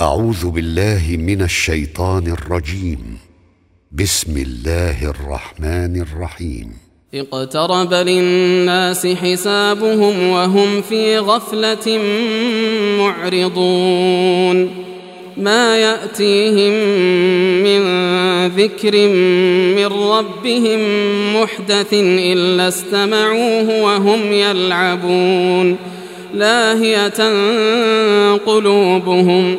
أعوذ بالله من الشيطان الرجيم. بسم الله الرحمن الرحيم. اقترب للناس حسابهم وهم في غفلة معرضون. ما يأتيهم من ذكر من ربهم محدث إلا استمعوه وهم يلعبون. لاهية قلوبهم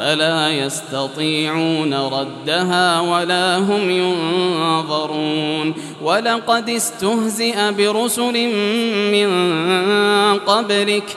فلا يستطيعون ردها ولا هم ينظرون ولقد استهزئ برسل من قبلك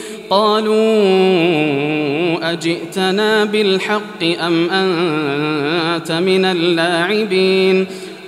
قالوا أجئتنا بالحق أم أنت من اللاعبين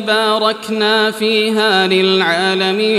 باركنا فيها للعالمين.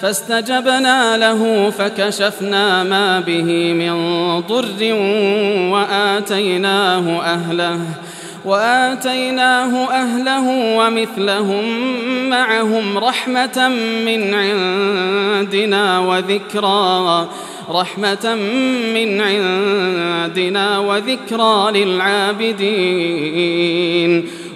فاستجبنا له فكشفنا ما به من ضر وآتيناه أهله وآتيناه أهله ومثلهم معهم رحمة من عندنا وذكرى رحمة من عندنا وذكرى للعابدين.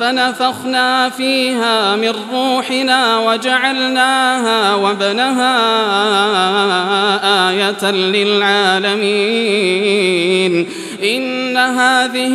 فنفخنا فيها من روحنا وجعلناها وابنها آية للعالمين. إن هذه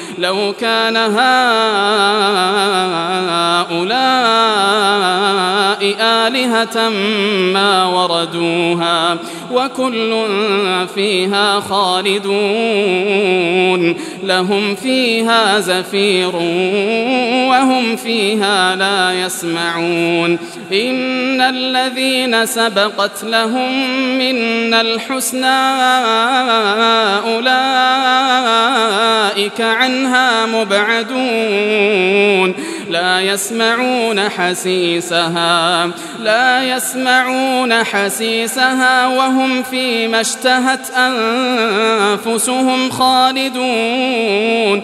لو كان هؤلاء آلهة ما وردوها وكل فيها خالدون. لهم فيها زفير وهم فيها لا يسمعون. إن الذين سبقت لهم منا الحسنى أولئك عنها مبعدون. لا يسمعون حسيسها لا يسمعون حسيسها وهم فيما اشتهت أنفسهم خالدون.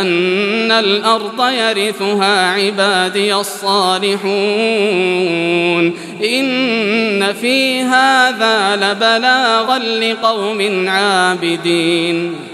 أن الأرض يرثها عبادي الصالحون. إن في هذا لبلاغا لقوم عابدين.